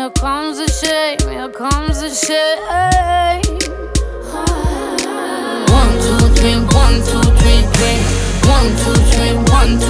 here comes the shame, here comes the shame. One, two, three, one, two, three, three. One, two, three, one, two.